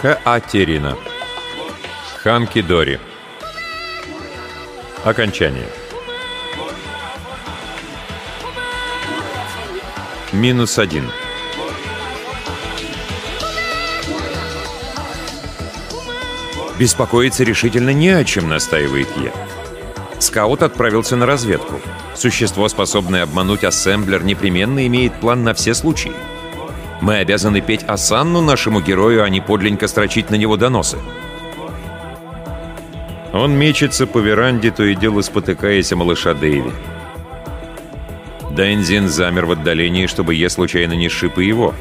Каатерина. Ханки Дори. Окончание. Минус один. Беспокоиться решительно не о чем, настаивает Е. Скаут отправился на разведку. Существо, способное обмануть ассемблер, непременно имеет план на все случаи. Мы обязаны петь осанну нашему герою, а не подлинно строчить на него доносы. Он мечется по веранде, то и дело спотыкаясь о малыша Дэйви. Дайнзин замер в отдалении, чтобы я случайно не шип и его.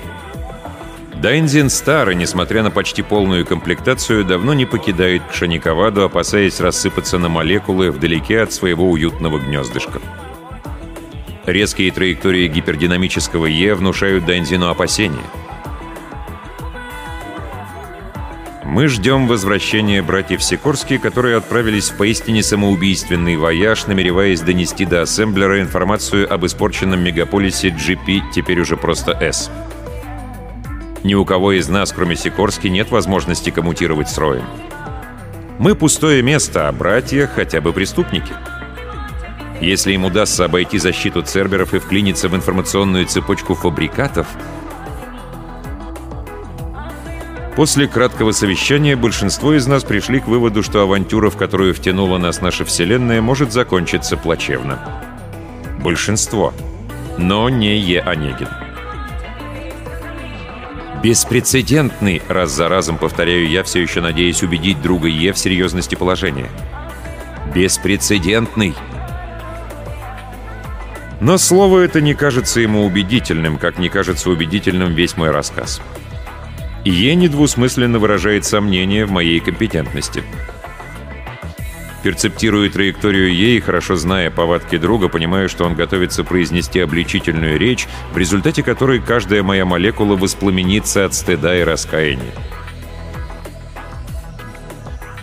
Дайнзин старый, несмотря на почти полную комплектацию, давно не покидает Кшаниковаду, опасаясь рассыпаться на молекулы вдалеке от своего уютного гнездышка. Резкие траектории гипердинамического Е внушают Дайнзину опасения. Мы ждем возвращения братьев Сикорски, которые отправились в поистине самоубийственный вояж, намереваясь донести до ассемблера информацию об испорченном мегаполисе GP, теперь уже просто S. Ни у кого из нас, кроме Сикорски, нет возможности коммутировать с Роем. Мы пустое место, а братья хотя бы преступники. Если им удастся обойти защиту церберов и вклиниться в информационную цепочку фабрикатов... После краткого совещания большинство из нас пришли к выводу, что авантюра, в которую втянула нас наша Вселенная, может закончиться плачевно. Большинство. Но не Е. Онегин. Беспрецедентный, раз за разом повторяю я, все еще надеясь убедить друга Е в серьезности положения. Беспрецедентный. Но слово это не кажется ему убедительным, как не кажется убедительным весь мой рассказ. Е недвусмысленно выражает сомнение в моей компетентности. Перцептируя траекторию Е и хорошо зная повадки друга, понимаю, что он готовится произнести обличительную речь, в результате которой каждая моя молекула воспламенится от стыда и раскаяния.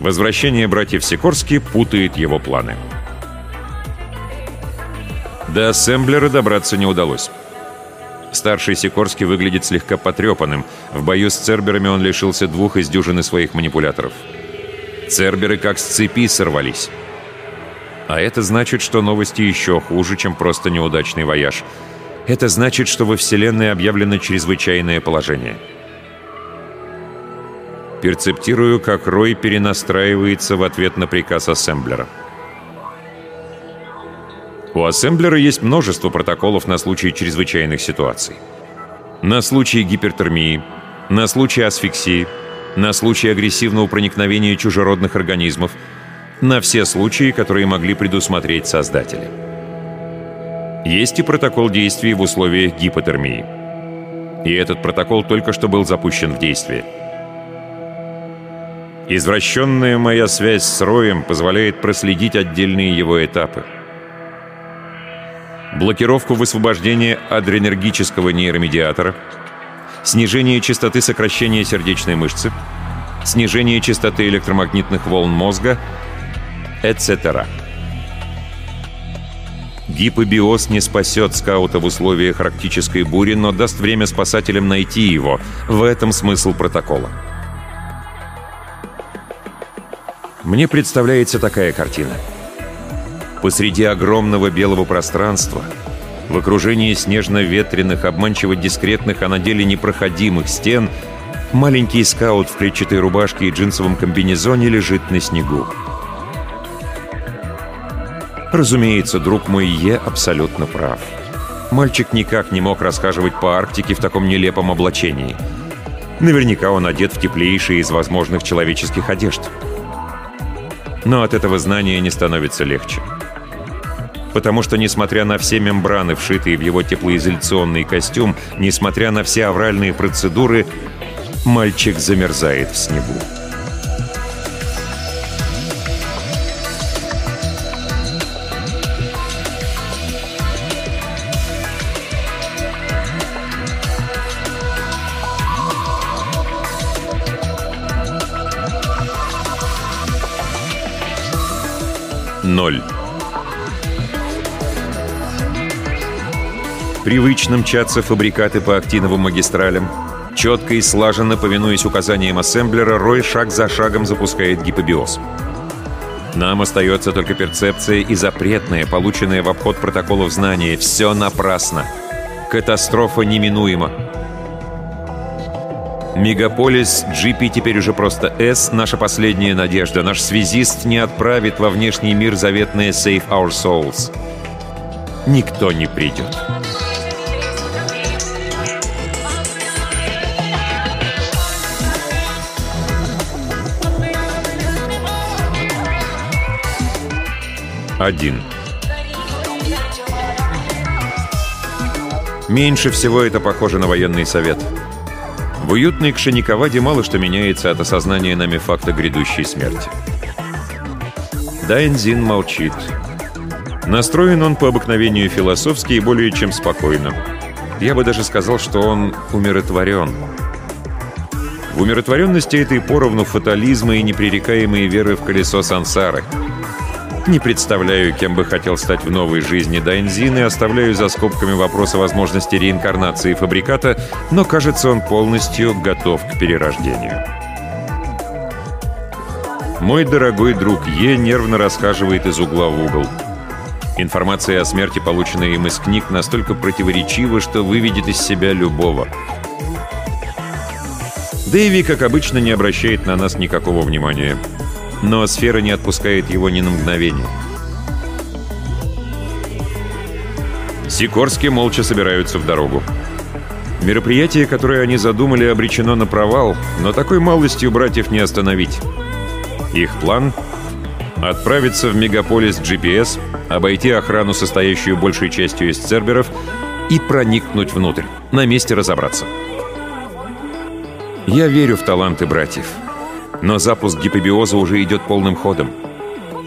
Возвращение братьев Сикорски путает его планы. До ассемблера добраться не удалось. Старший Сикорский выглядит слегка потрепанным. В бою с Церберами он лишился двух из дюжины своих манипуляторов. Церберы как с цепи сорвались. А это значит, что новости еще хуже, чем просто неудачный вояж. Это значит, что во Вселенной объявлено чрезвычайное положение. Перцептирую, как Рой перенастраивается в ответ на приказ ассемблера. У ассемблера есть множество протоколов на случай чрезвычайных ситуаций. На случай гипертермии, на случай асфиксии, на случай агрессивного проникновения чужеродных организмов, на все случаи, которые могли предусмотреть создатели. Есть и протокол действий в условиях гипотермии. И этот протокол только что был запущен в действие. Извращенная моя связь с Роем позволяет проследить отдельные его этапы — блокировку высвобождения адренергического нейромедиатора, снижение частоты сокращения сердечной мышцы, снижение частоты электромагнитных волн мозга, etc. Гипобиоз не спасет скаута в условиях арктической бури, но даст время спасателям найти его. В этом смысл протокола. Мне представляется такая картина — посреди огромного белого пространства, в окружении снежно-ветреных, обманчиво-дискретных, а на деле непроходимых стен, маленький скаут в клетчатой рубашке и джинсовом комбинезоне лежит на снегу. Разумеется, друг мой Е абсолютно прав. Мальчик никак не мог расхаживать по Арктике в таком нелепом облачении. Наверняка он одет в теплейшие из возможных человеческих одежд. Но от этого знания не становится легче потому что, несмотря на все мембраны, вшитые в его теплоизоляционный костюм, несмотря на все авральные процедуры, мальчик замерзает в снегу. Ноль. Привычно мчатся фабрикаты по актиновым магистралям. Четко и слаженно, повинуясь указаниям ассемблера, Рой шаг за шагом запускает гипобиоз. Нам остается только перцепция и запретное, полученное в обход протоколов знания. Все напрасно. Катастрофа неминуема. Мегаполис GP теперь уже просто S, наша последняя надежда. Наш связист не отправит во внешний мир заветное Save Our Souls. Никто не придет. Один. Меньше всего это похоже на военный совет. В уютной Кшениковаде мало что меняется от осознания нами факта грядущей смерти. Дайнзин молчит. Настроен он по обыкновению философски и более чем спокойно. Я бы даже сказал, что он умиротворен. В умиротворенности этой поровну фатализма и непререкаемой веры в колесо сансары — не представляю, кем бы хотел стать в новой жизни Дайнзин и оставляю за скобками вопрос о возможности реинкарнации фабриката, но, кажется, он полностью готов к перерождению. Мой дорогой друг Е нервно расхаживает из угла в угол. Информация о смерти, полученная им из книг, настолько противоречива, что выведет из себя любого. Дэйви, как обычно, не обращает на нас никакого внимания но сфера не отпускает его ни на мгновение. Сикорски молча собираются в дорогу. Мероприятие, которое они задумали, обречено на провал, но такой малостью братьев не остановить. Их план — отправиться в мегаполис GPS, обойти охрану, состоящую большей частью из церберов, и проникнуть внутрь, на месте разобраться. Я верю в таланты братьев — но запуск гипобиоза уже идет полным ходом.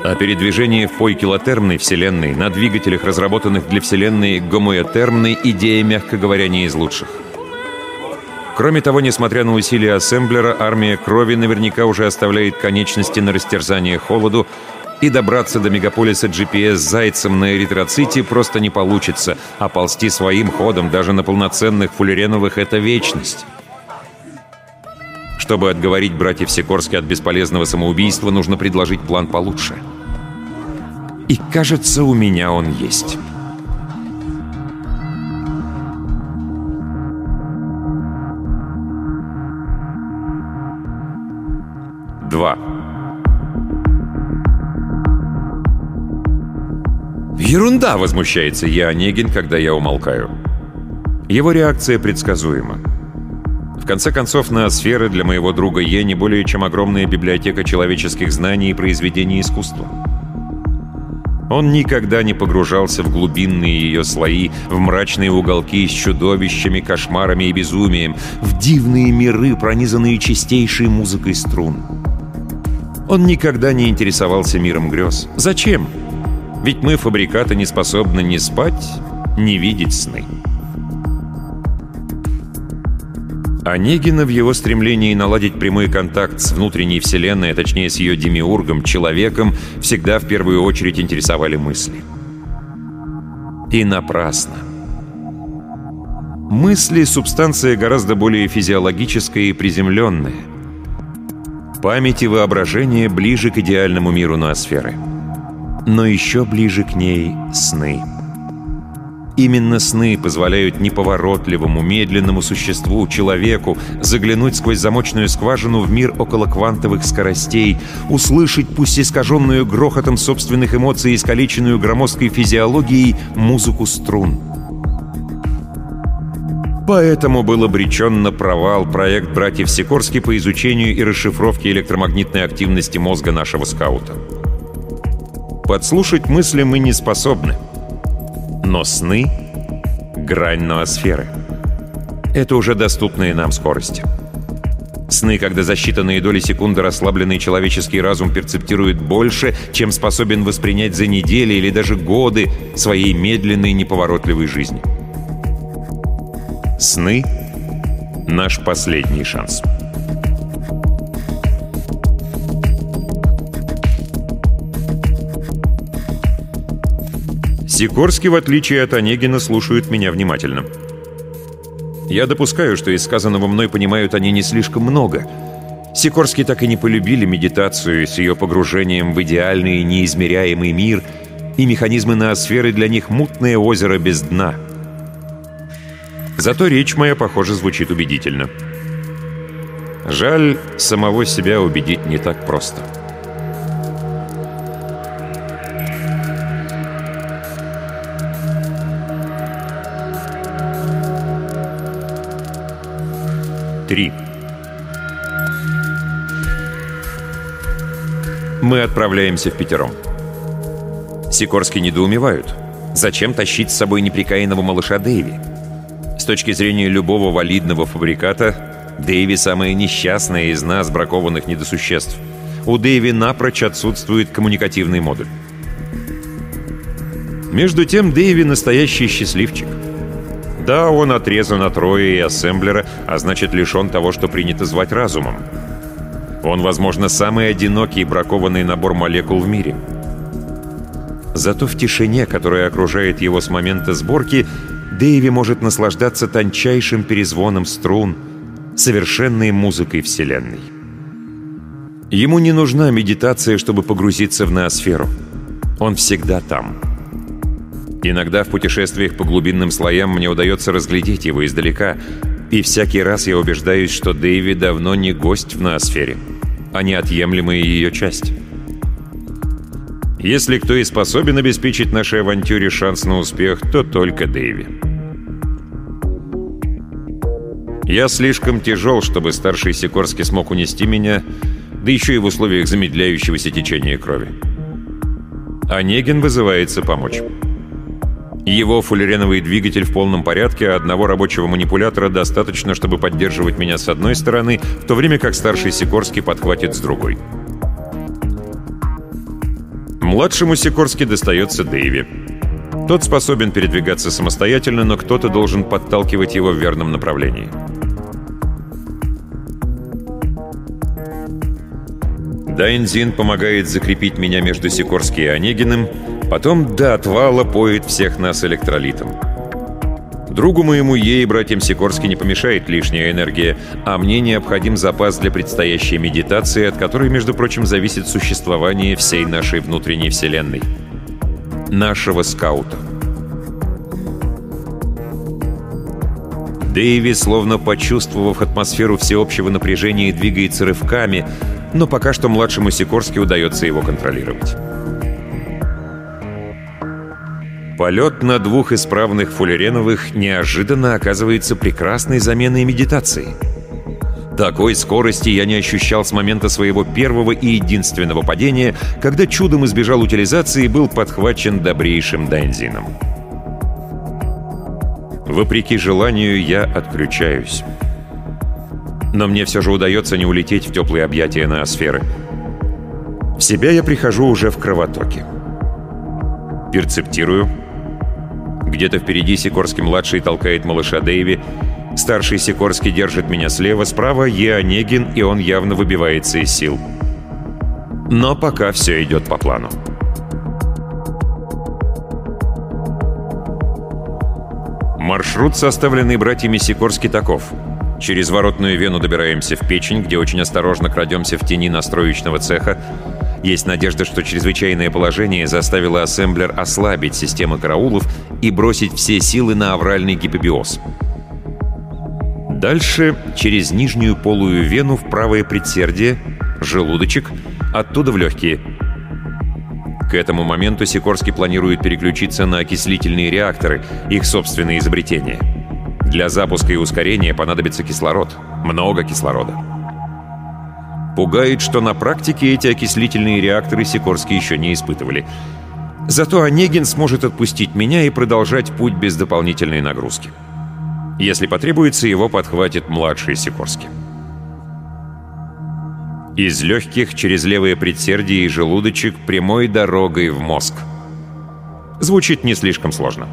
А передвижение в фойкилотермной Вселенной на двигателях, разработанных для Вселенной гомоэтермной, идея, мягко говоря, не из лучших. Кроме того, несмотря на усилия ассемблера, армия крови наверняка уже оставляет конечности на растерзание холоду, и добраться до мегаполиса GPS зайцем на эритроците просто не получится, а ползти своим ходом даже на полноценных фуллереновых — это вечность. Чтобы отговорить братьев Сикорски от бесполезного самоубийства, нужно предложить план получше. И кажется, у меня он есть. Два. «Ерунда!» — возмущается я Онегин, когда я умолкаю. Его реакция предсказуема конце концов, ноосфера для моего друга Е не более чем огромная библиотека человеческих знаний и произведений искусства. Он никогда не погружался в глубинные ее слои, в мрачные уголки с чудовищами, кошмарами и безумием, в дивные миры, пронизанные чистейшей музыкой струн. Он никогда не интересовался миром грез. Зачем? Ведь мы, фабрикаты, не способны ни спать, ни видеть сны. Онегина в его стремлении наладить прямой контакт с внутренней вселенной, а точнее с ее демиургом, человеком, всегда в первую очередь интересовали мысли. И напрасно. Мысли — субстанция гораздо более физиологическая и приземленная. Память и воображение ближе к идеальному миру ноосферы. Но еще ближе к ней — сны. Сны. Именно сны позволяют неповоротливому, медленному существу, человеку, заглянуть сквозь замочную скважину в мир околоквантовых скоростей, услышать, пусть искаженную грохотом собственных эмоций и искалеченную громоздкой физиологией, музыку струн. Поэтому был обречен на провал проект братьев Сикорски по изучению и расшифровке электромагнитной активности мозга нашего скаута. Подслушать мысли мы не способны — но сны — грань ноосферы. Это уже доступные нам скорости. Сны, когда за считанные доли секунды расслабленный человеческий разум перцептирует больше, чем способен воспринять за недели или даже годы своей медленной неповоротливой жизни. Сны — наш последний шанс. Сикорский, в отличие от Онегина, слушает меня внимательно. Я допускаю, что из сказанного мной понимают они не слишком много. Сикорские так и не полюбили медитацию с ее погружением в идеальный неизмеряемый мир, и механизмы ноосферы для них мутное озеро без дна. Зато речь моя, похоже, звучит убедительно. Жаль, самого себя убедить не так просто. — Три. Мы отправляемся в пятером. Сикорские недоумевают. Зачем тащить с собой неприкаянного малыша Дэйви? С точки зрения любого валидного фабриката, Дэйви самая несчастная из нас, бракованных недосуществ. У Дэйви напрочь отсутствует коммуникативный модуль. Между тем, Дэйви настоящий счастливчик. Да, он отрезан от Роя и Ассемблера, а значит лишен того, что принято звать разумом. Он, возможно, самый одинокий бракованный набор молекул в мире. Зато в тишине, которая окружает его с момента сборки, Дэйви может наслаждаться тончайшим перезвоном струн, совершенной музыкой Вселенной. Ему не нужна медитация, чтобы погрузиться в ноосферу. Он всегда там — Иногда в путешествиях по глубинным слоям мне удается разглядеть его издалека, и всякий раз я убеждаюсь, что Дэйви давно не гость в ноосфере, а неотъемлемая ее часть. Если кто и способен обеспечить нашей авантюре шанс на успех, то только Дэйви. Я слишком тяжел, чтобы старший Сикорский смог унести меня, да еще и в условиях замедляющегося течения крови. Онегин вызывается помочь. Его фуллереновый двигатель в полном порядке, а одного рабочего манипулятора достаточно, чтобы поддерживать меня с одной стороны, в то время как старший Сикорский подхватит с другой. Младшему Сикорски достается Дэйви. Тот способен передвигаться самостоятельно, но кто-то должен подталкивать его в верном направлении. Дайнзин помогает закрепить меня между Сикорски и Онегиным, Потом до отвала поет всех нас электролитом. Другу моему ей, братьям Сикорски, не помешает лишняя энергия, а мне необходим запас для предстоящей медитации, от которой, между прочим, зависит существование всей нашей внутренней вселенной. Нашего скаута. Дэйви, словно почувствовав атмосферу всеобщего напряжения, двигается рывками, но пока что младшему Сикорски удается его контролировать. Полет на двух исправных фуллереновых неожиданно оказывается прекрасной заменой медитации. Такой скорости я не ощущал с момента своего первого и единственного падения, когда чудом избежал утилизации и был подхвачен добрейшим Дайнзином. Вопреки желанию, я отключаюсь. Но мне все же удается не улететь в теплые объятия ноосферы. В себя я прихожу уже в кровотоке. Перцептирую — где-то впереди Сикорский-младший толкает малыша Дэйви. Старший Сикорский держит меня слева, справа Е. Онегин, и он явно выбивается из сил. Но пока все идет по плану. Маршрут, составленный братьями Сикорски, таков. Через воротную вену добираемся в печень, где очень осторожно крадемся в тени настроечного цеха, есть надежда, что чрезвычайное положение заставило ассемблер ослабить системы караулов и бросить все силы на авральный гипобиоз. Дальше через нижнюю полую вену в правое предсердие, желудочек, оттуда в легкие. К этому моменту Сикорский планирует переключиться на окислительные реакторы, их собственные изобретения. Для запуска и ускорения понадобится кислород. Много кислорода. Пугает, что на практике эти окислительные реакторы Сикорский еще не испытывали. Зато Онегин сможет отпустить меня и продолжать путь без дополнительной нагрузки. Если потребуется, его подхватит младший Сикорский. Из легких через левое предсердие и желудочек прямой дорогой в мозг. Звучит не слишком сложно.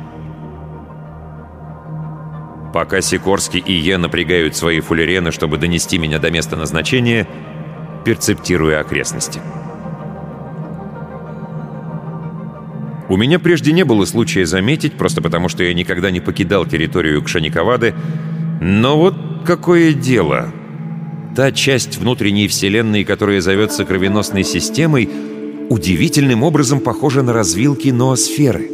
Пока Сикорский и я напрягают свои фуллерены, чтобы донести меня до места назначения, перцептируя окрестности. У меня прежде не было случая заметить, просто потому что я никогда не покидал территорию Кшаниковады, Но вот какое дело. Та часть внутренней Вселенной, которая зовется кровеносной системой, удивительным образом похожа на развилки ноосферы.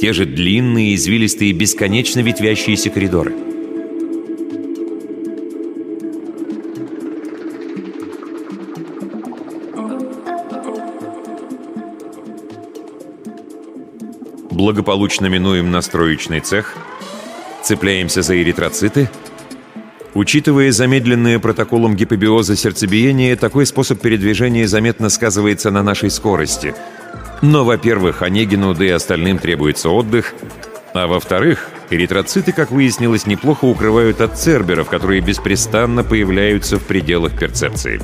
Те же длинные, извилистые, бесконечно ветвящиеся коридоры. Благополучно минуем настроечный цех, цепляемся за эритроциты — Учитывая замедленное протоколом гипобиоза сердцебиение, такой способ передвижения заметно сказывается на нашей скорости. Но, во-первых, Онегину, да и остальным требуется отдых, а во-вторых, эритроциты, как выяснилось, неплохо укрывают от церберов, которые беспрестанно появляются в пределах перцепции.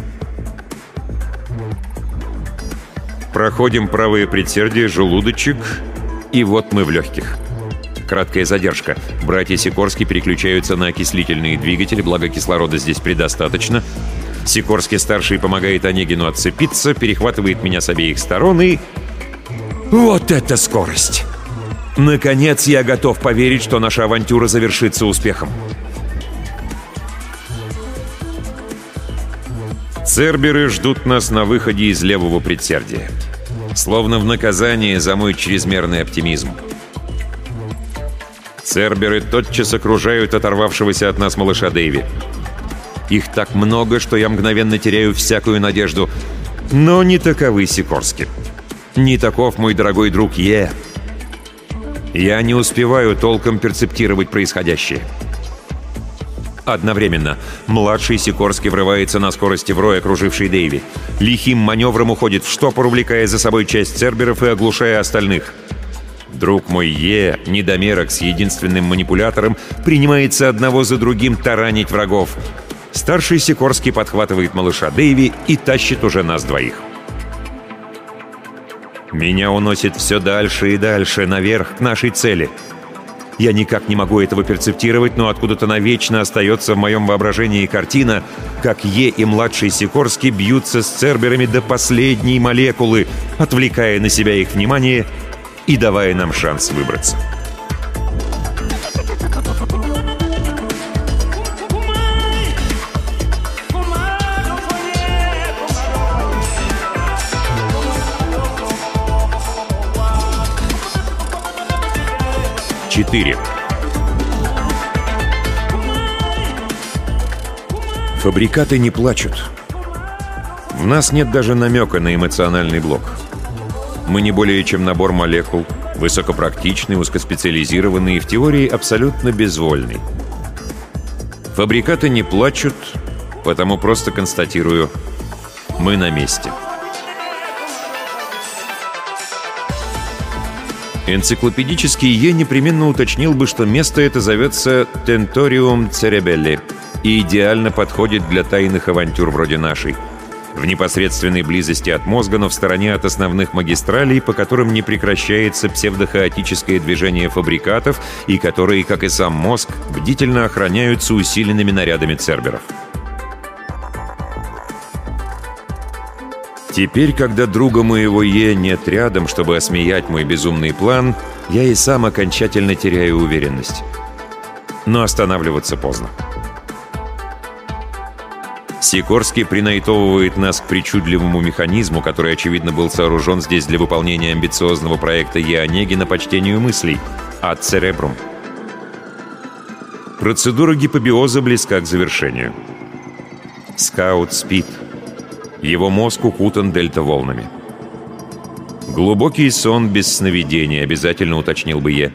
Проходим правое предсердие, желудочек, и вот мы в легких. Краткая задержка. Братья Сикорски переключаются на окислительные двигатели, благо кислорода здесь предостаточно. Сикорский-старший помогает Онегину отцепиться, перехватывает меня с обеих сторон и... Вот это скорость! Наконец я готов поверить, что наша авантюра завершится успехом. Церберы ждут нас на выходе из левого предсердия. Словно в наказание за мой чрезмерный оптимизм. Церберы тотчас окружают оторвавшегося от нас малыша Дэйви. Их так много, что я мгновенно теряю всякую надежду. Но не таковы Сикорски. Не таков мой дорогой друг Е. Я не успеваю толком перцептировать происходящее. Одновременно младший Сикорский врывается на скорости в рой, окруживший Дэйви. Лихим маневром уходит в штопор, увлекая за собой часть церберов и оглушая остальных. Друг мой Е, недомерок с единственным манипулятором, принимается одного за другим таранить врагов. Старший Сикорский подхватывает малыша Дэйви и тащит уже нас двоих. Меня уносит все дальше и дальше, наверх, к нашей цели. Я никак не могу этого перцептировать, но откуда-то навечно остается в моем воображении картина, как Е и младший Сикорский бьются с церберами до последней молекулы, отвлекая на себя их внимание — и давая нам шанс выбраться. Четыре. Фабрикаты не плачут. В нас нет даже намека на эмоциональный блок. Мы не более чем набор молекул, высокопрактичный, узкоспециализированный и в теории абсолютно безвольный. Фабрикаты не плачут, потому просто констатирую, мы на месте. Энциклопедический Е непременно уточнил бы, что место это зовется Тенториум Церебелли и идеально подходит для тайных авантюр вроде нашей – в непосредственной близости от мозга, но в стороне от основных магистралей, по которым не прекращается псевдохаотическое движение фабрикатов и которые, как и сам мозг, бдительно охраняются усиленными нарядами церберов. Теперь, когда друга моего Е нет рядом, чтобы осмеять мой безумный план, я и сам окончательно теряю уверенность. Но останавливаться поздно. Сикорский принайтовывает нас к причудливому механизму, который, очевидно, был сооружен здесь для выполнения амбициозного проекта Еонегина по чтению мыслей «Ад Церебрум». Процедура гипобиоза близка к завершению. Скаут спит. Его мозг укутан дельта-волнами. Глубокий сон без сновидений, обязательно уточнил бы я.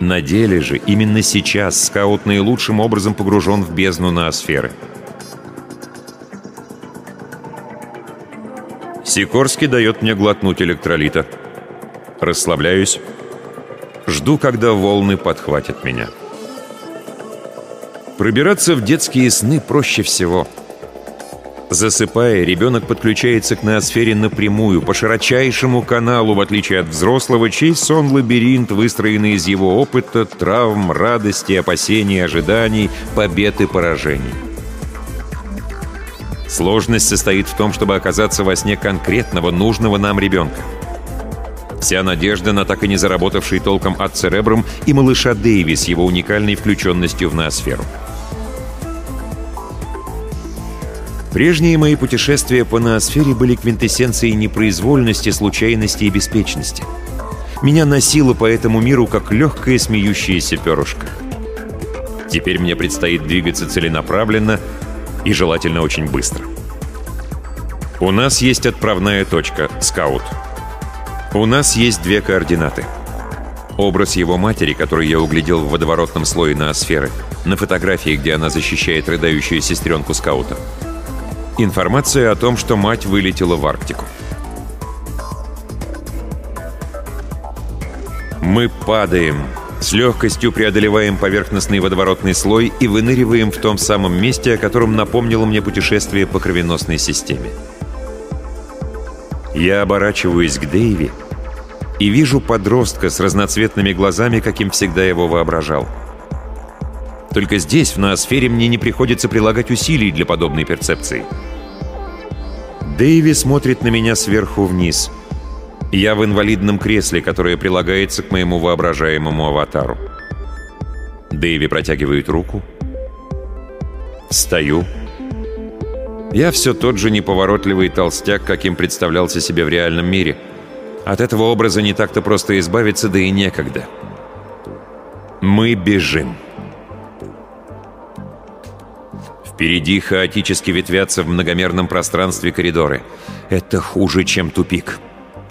На деле же именно сейчас скаут наилучшим образом погружен в бездну ноосферы. сферы. Сикорский дает мне глотнуть электролита. Расслабляюсь. Жду, когда волны подхватят меня. Пробираться в детские сны проще всего. Засыпая, ребенок подключается к ноосфере напрямую, по широчайшему каналу, в отличие от взрослого, чей сон-лабиринт, выстроенный из его опыта, травм, радости, опасений, ожиданий, побед и поражений. Сложность состоит в том, чтобы оказаться во сне конкретного, нужного нам ребенка. Вся надежда на так и не заработавший толком от Церебрум и малыша Дэйви с его уникальной включенностью в ноосферу. Прежние мои путешествия по ноосфере были квинтэссенцией непроизвольности, случайности и беспечности. Меня носило по этому миру, как легкое смеющееся перышко. Теперь мне предстоит двигаться целенаправленно и желательно очень быстро. У нас есть отправная точка — скаут. У нас есть две координаты. Образ его матери, который я углядел в водоворотном слое ноосферы, на фотографии, где она защищает рыдающую сестренку скаута — Информация о том, что мать вылетела в Арктику. Мы падаем, с легкостью преодолеваем поверхностный водоворотный слой и выныриваем в том самом месте, о котором напомнило мне путешествие по кровеносной системе. Я оборачиваюсь к Дэйви и вижу подростка с разноцветными глазами, каким всегда его воображал. Только здесь, в ноосфере, мне не приходится прилагать усилий для подобной перцепции. Дэйви смотрит на меня сверху вниз. Я в инвалидном кресле, которое прилагается к моему воображаемому аватару. Дэйви протягивает руку. Стою. Я все тот же неповоротливый толстяк, каким представлялся себе в реальном мире. От этого образа не так-то просто избавиться, да и некогда. Мы бежим. Впереди хаотически ветвятся в многомерном пространстве коридоры. Это хуже, чем тупик.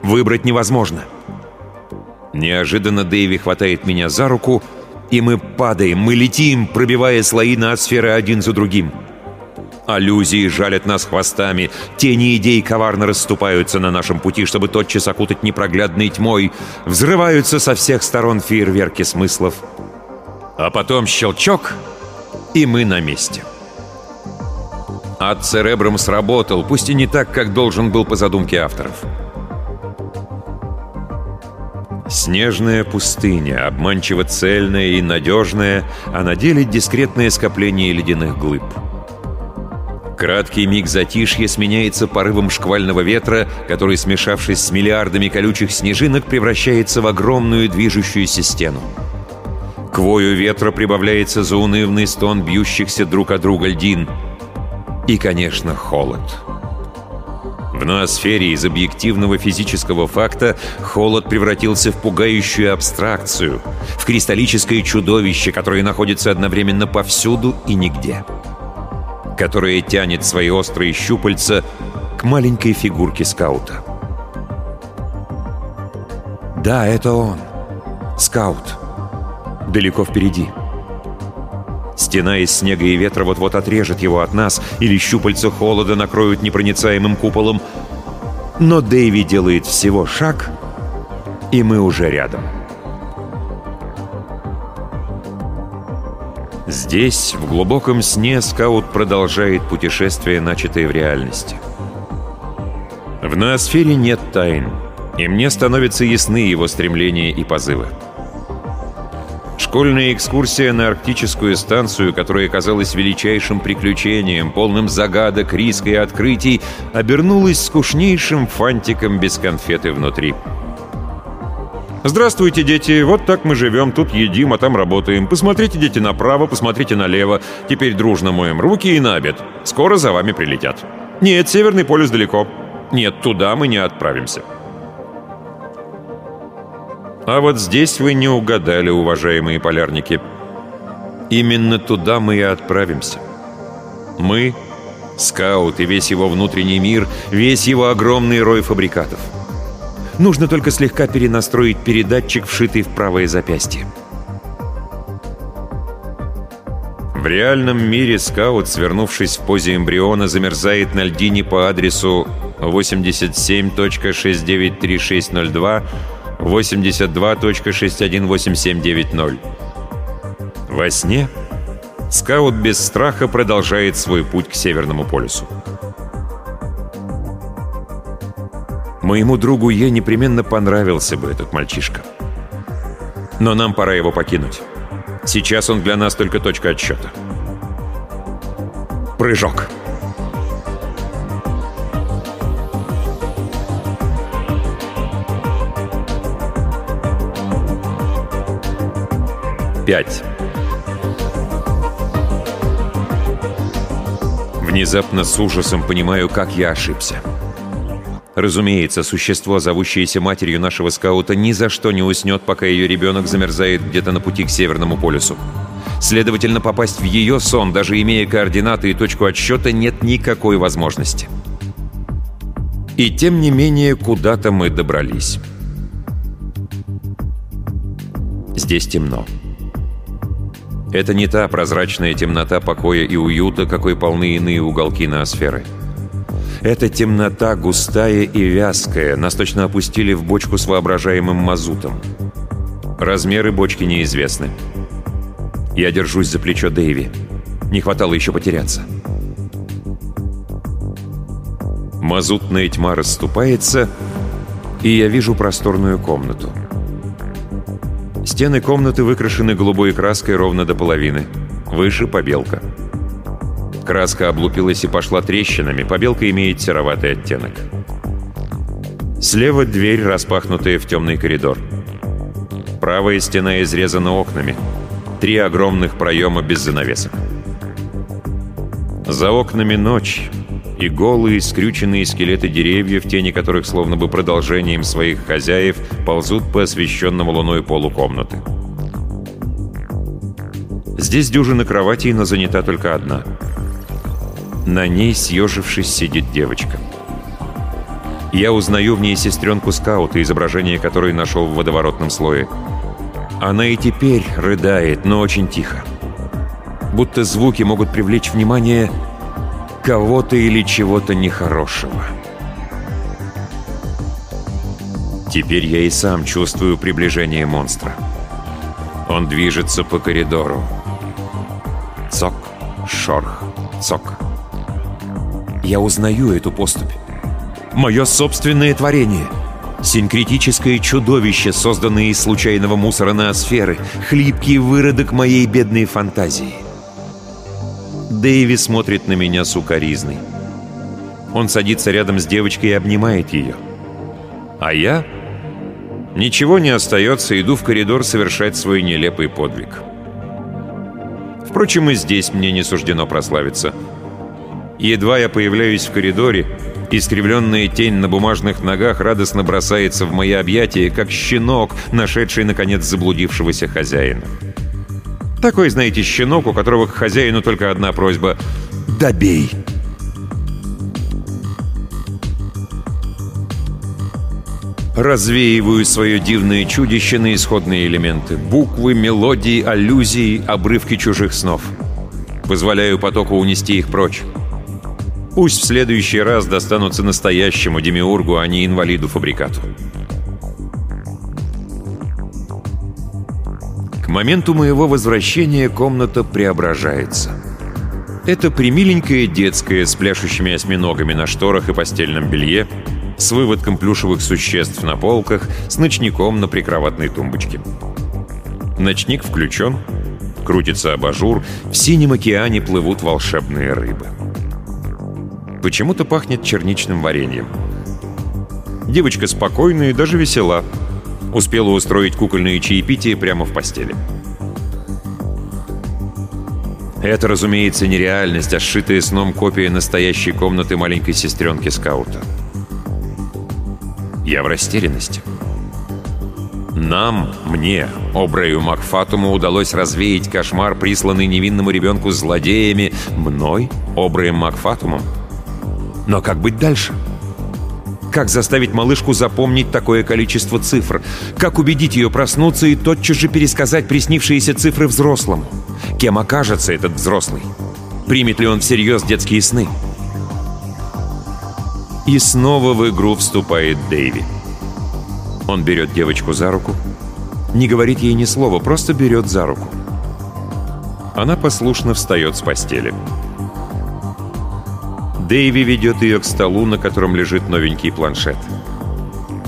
Выбрать невозможно. Неожиданно Дэйви хватает меня за руку, и мы падаем, мы летим, пробивая слои ноосферы один за другим. Аллюзии жалят нас хвостами, тени идей коварно расступаются на нашем пути, чтобы тотчас окутать непроглядной тьмой, взрываются со всех сторон фейерверки смыслов. А потом щелчок, и мы на месте. — Ад Церебром сработал, пусть и не так, как должен был по задумке авторов. Снежная пустыня, обманчиво цельная и надежная, а на деле дискретное скопление ледяных глыб. Краткий миг затишья сменяется порывом шквального ветра, который, смешавшись с миллиардами колючих снежинок, превращается в огромную движущуюся стену. К вою ветра прибавляется заунывный стон бьющихся друг от друга льдин — и, конечно, холод. В ноосфере из объективного физического факта холод превратился в пугающую абстракцию, в кристаллическое чудовище, которое находится одновременно повсюду и нигде, которое тянет свои острые щупальца к маленькой фигурке скаута. Да, это он. Скаут. Далеко впереди. Стена из снега и ветра вот-вот отрежет его от нас, или щупальца холода накроют непроницаемым куполом. Но Дэйви делает всего шаг, и мы уже рядом. Здесь, в глубоком сне, скаут продолжает путешествие, начатое в реальности. В ноосфере нет тайн, и мне становятся ясны его стремления и позывы. Школьная экскурсия на арктическую станцию, которая казалась величайшим приключением, полным загадок, риска и открытий, обернулась скучнейшим фантиком без конфеты внутри. «Здравствуйте, дети! Вот так мы живем, тут едим, а там работаем. Посмотрите, дети, направо, посмотрите налево. Теперь дружно моем руки и на обед. Скоро за вами прилетят. Нет, Северный полюс далеко. Нет, туда мы не отправимся». А вот здесь вы не угадали, уважаемые полярники. Именно туда мы и отправимся. Мы — скаут и весь его внутренний мир, весь его огромный рой фабрикатов. Нужно только слегка перенастроить передатчик, вшитый в правое запястье. В реальном мире скаут, свернувшись в позе эмбриона, замерзает на льдине по адресу 87.693602 82.618790. Во сне скаут без страха продолжает свой путь к Северному полюсу. Моему другу Е непременно понравился бы этот мальчишка. Но нам пора его покинуть. Сейчас он для нас только точка отсчета. Прыжок. Прыжок. 5. Внезапно с ужасом понимаю, как я ошибся. Разумеется, существо, зовущееся матерью нашего скаута, ни за что не уснет, пока ее ребенок замерзает где-то на пути к Северному полюсу. Следовательно, попасть в ее сон, даже имея координаты и точку отсчета, нет никакой возможности. И тем не менее, куда-то мы добрались. Здесь темно. Это не та прозрачная темнота покоя и уюта, какой полны иные уголки ноосферы. Эта темнота густая и вязкая, нас точно опустили в бочку с воображаемым мазутом. Размеры бочки неизвестны. Я держусь за плечо Дэйви. Не хватало еще потеряться. Мазутная тьма расступается, и я вижу просторную комнату. Стены комнаты выкрашены голубой краской ровно до половины. Выше побелка. Краска облупилась и пошла трещинами, побелка имеет сероватый оттенок. Слева дверь, распахнутая в темный коридор. Правая стена изрезана окнами. Три огромных проема без занавесок. За окнами ночь, и голые, скрюченные скелеты деревьев, тени которых, словно бы продолжением своих хозяев, ползут по освещенному луной полу комнаты. Здесь дюжина кроватей, но занята только одна. На ней, съежившись, сидит девочка. Я узнаю в ней сестренку скаута, изображение которой нашел в водоворотном слое. Она и теперь рыдает, но очень тихо. Будто звуки могут привлечь внимание кого-то или чего-то нехорошего. Теперь я и сам чувствую приближение монстра. Он движется по коридору. Цок, шорх, цок. Я узнаю эту поступь. Мое собственное творение. Синкретическое чудовище, созданное из случайного мусора ноосферы, хлипкий выродок моей бедной фантазии. Дэйви смотрит на меня сукоризной. Он садится рядом с девочкой и обнимает ее. А я... Ничего не остается, иду в коридор совершать свой нелепый подвиг. Впрочем, и здесь мне не суждено прославиться. Едва я появляюсь в коридоре, искривленная тень на бумажных ногах радостно бросается в мои объятия, как щенок, нашедший, наконец, заблудившегося хозяина. Такой, знаете, щенок, у которого к хозяину только одна просьба «Добей!». Развеиваю свое дивное чудище на исходные элементы. Буквы, мелодии, аллюзии, обрывки чужих снов. Позволяю потоку унести их прочь. Пусть в следующий раз достанутся настоящему демиургу, а не инвалиду-фабрикату. Моменту моего возвращения комната преображается. Это примиленькая детская с пляшущими осьминогами на шторах и постельном белье, с выводком плюшевых существ на полках, с ночником на прикроватной тумбочке. Ночник включен, крутится абажур, в синем океане плывут волшебные рыбы. Почему-то пахнет черничным вареньем. Девочка спокойная и даже весела — Успела устроить кукольные чаепития прямо в постели. Это, разумеется, не реальность, а сшитая сном копия настоящей комнаты маленькой сестренки скаута. Я в растерянности. Нам, мне, Обраю Макфатуму удалось развеять кошмар, присланный невинному ребенку злодеями, мной, Обраем Макфатумом. Но как быть дальше? — как заставить малышку запомнить такое количество цифр? Как убедить ее проснуться и тотчас же пересказать приснившиеся цифры взрослому? Кем окажется этот взрослый? Примет ли он всерьез детские сны? И снова в игру вступает Дэйви. Он берет девочку за руку, не говорит ей ни слова, просто берет за руку. Она послушно встает с постели. Дэйви ведет ее к столу, на котором лежит новенький планшет.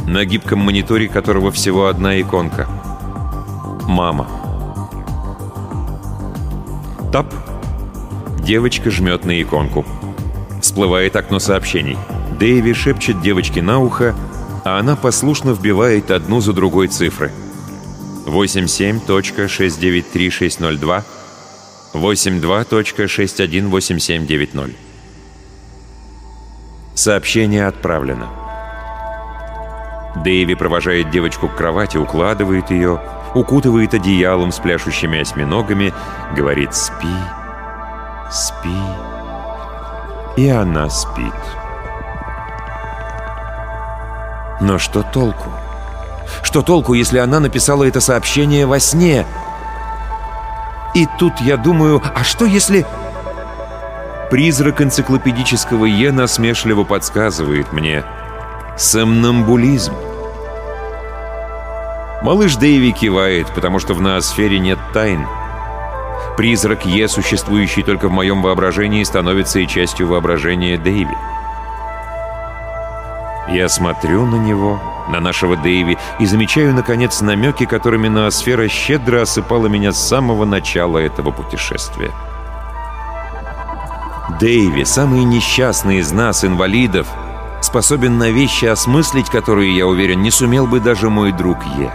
На гибком мониторе которого всего одна иконка. «Мама». Тап. Девочка жмет на иконку. Всплывает окно сообщений. Дэйви шепчет девочке на ухо, а она послушно вбивает одну за другой цифры. 87.693602 82.618790 Сообщение отправлено. Дэйви провожает девочку к кровати, укладывает ее, укутывает одеялом с пляшущими осьминогами, говорит «Спи, спи». И она спит. Но что толку? Что толку, если она написала это сообщение во сне? И тут я думаю, а что если... Призрак энциклопедического Е насмешливо подсказывает мне. Сомнамбулизм. Малыш Дэйви кивает, потому что в ноосфере нет тайн. Призрак Е, существующий только в моем воображении, становится и частью воображения Дэйви. Я смотрю на него, на нашего Дэйви, и замечаю, наконец, намеки, которыми ноосфера щедро осыпала меня с самого начала этого путешествия. Дэйви, самый несчастный из нас, инвалидов, способен на вещи осмыслить, которые, я уверен, не сумел бы даже мой друг Е.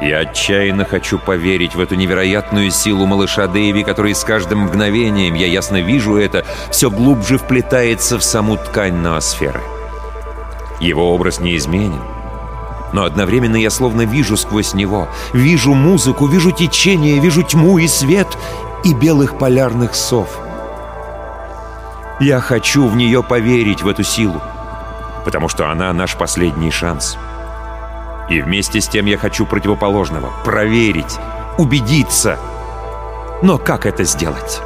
Я отчаянно хочу поверить в эту невероятную силу малыша Дэйви, который с каждым мгновением, я ясно вижу это, все глубже вплетается в саму ткань ноосферы. Его образ неизменен. Но одновременно я словно вижу сквозь него. Вижу музыку, вижу течение, вижу тьму и свет, и белых полярных сов. Я хочу в нее поверить, в эту силу, потому что она наш последний шанс. И вместе с тем я хочу противоположного — проверить, убедиться. Но как это сделать?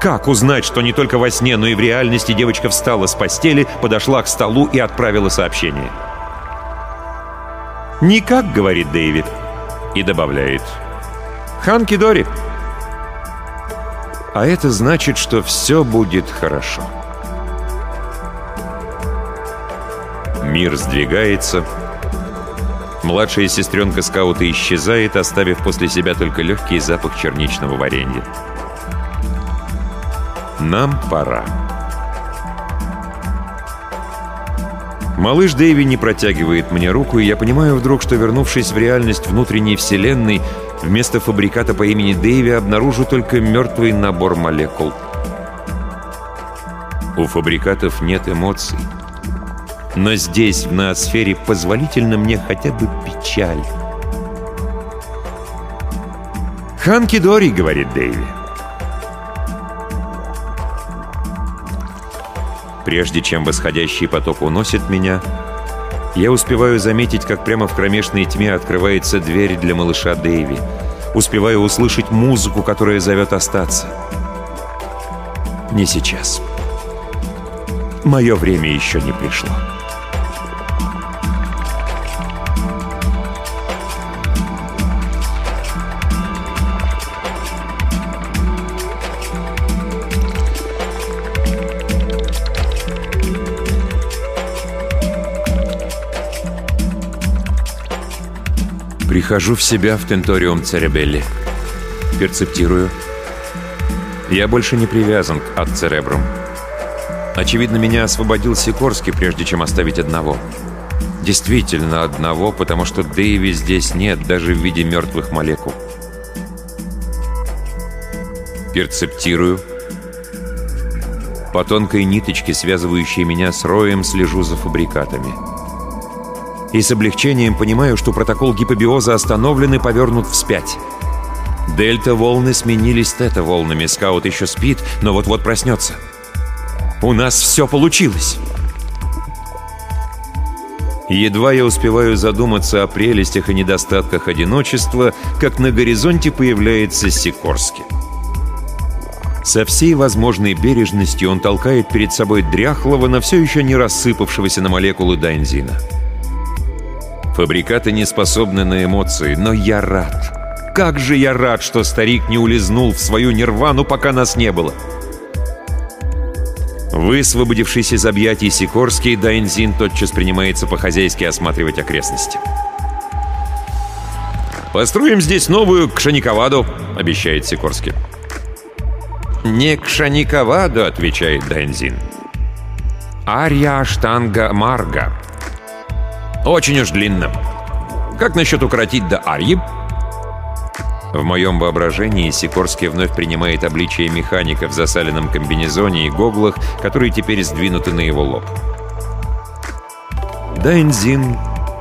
Как узнать, что не только во сне, но и в реальности девочка встала с постели, подошла к столу и отправила сообщение? «Никак», — говорит Дэвид. И добавляет. «Ханки Дори». А это значит, что все будет хорошо. Мир сдвигается. Младшая сестренка скаута исчезает, оставив после себя только легкий запах черничного варенья. Нам пора. Малыш Дэйви не протягивает мне руку, и я понимаю вдруг, что, вернувшись в реальность внутренней вселенной, Вместо фабриката по имени Дэйви обнаружу только мертвый набор молекул. У фабрикатов нет эмоций. Но здесь, в ноосфере, позволительно мне хотя бы печаль. «Ханки Дори», — говорит Дэйви. Прежде чем восходящий поток уносит меня, я успеваю заметить, как прямо в кромешной тьме открывается дверь для малыша Дэйви. Успеваю услышать музыку, которая зовет остаться. Не сейчас. Мое время еще не пришло. Прихожу в себя в тенториум церебелли. Перцептирую. Я больше не привязан к ад-церебрум. Очевидно, меня освободил Сикорский, прежде чем оставить одного. Действительно одного, потому что Дэйви здесь нет, даже в виде мертвых молекул. Перцептирую. По тонкой ниточке, связывающей меня с роем, слежу за фабрикатами и с облегчением понимаю, что протокол гипобиоза остановлен и повернут вспять. Дельта-волны сменились тета-волнами. Скаут еще спит, но вот-вот проснется. У нас все получилось. Едва я успеваю задуматься о прелестях и недостатках одиночества, как на горизонте появляется Сикорский. Со всей возможной бережностью он толкает перед собой дряхлого, но все еще не рассыпавшегося на молекулы Дайнзина. Фабрикаты не способны на эмоции, но я рад. Как же я рад, что старик не улизнул в свою нирвану, пока нас не было. Высвободившись из объятий Сикорский, Дайнзин тотчас принимается по-хозяйски осматривать окрестности. «Построим здесь новую Кшаниковаду», — обещает Сикорский. «Не Кшаниковаду», — отвечает Дайнзин. «Арья Штанга Марга». Очень уж длинно. Как насчет укоротить до Арьи?» В моем воображении Сикорский вновь принимает обличие механика в засаленном комбинезоне и гоглах, которые теперь сдвинуты на его лоб. Дайнзин,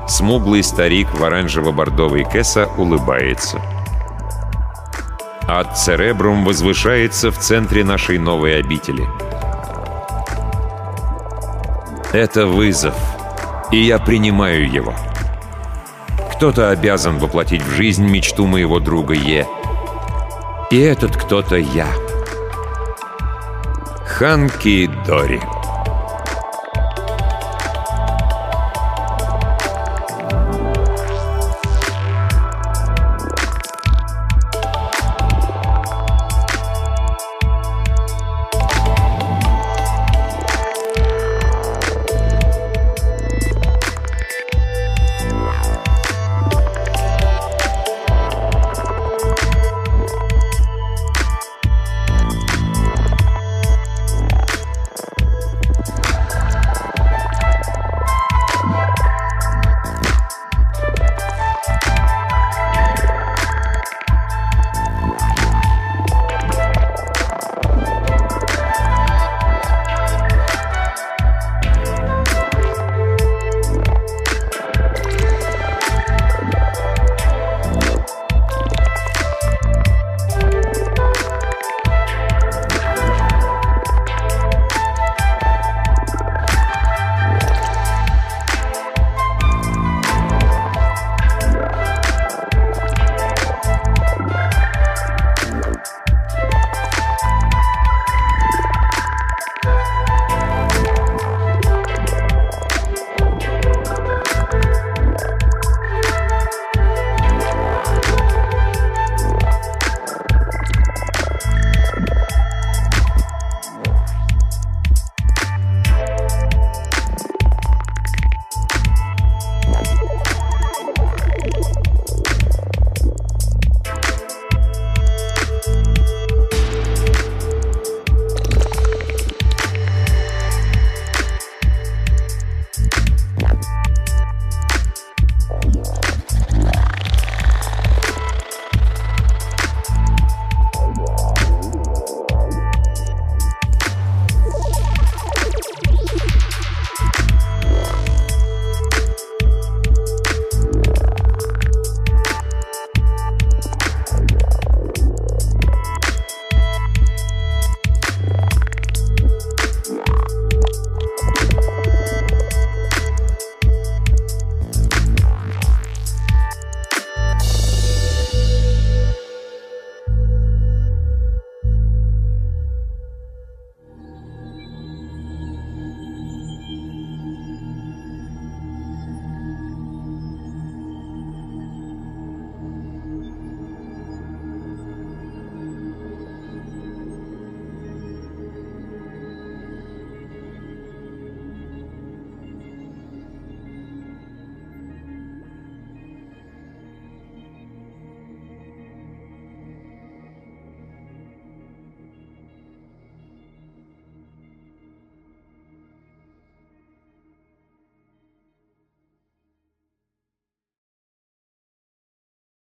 смуглый старик в оранжево-бордовой кэса, улыбается. Ад Церебрум возвышается в центре нашей новой обители. Это вызов, и я принимаю его. Кто-то обязан воплотить в жизнь мечту моего друга Е. И этот кто-то я. Ханки Дори.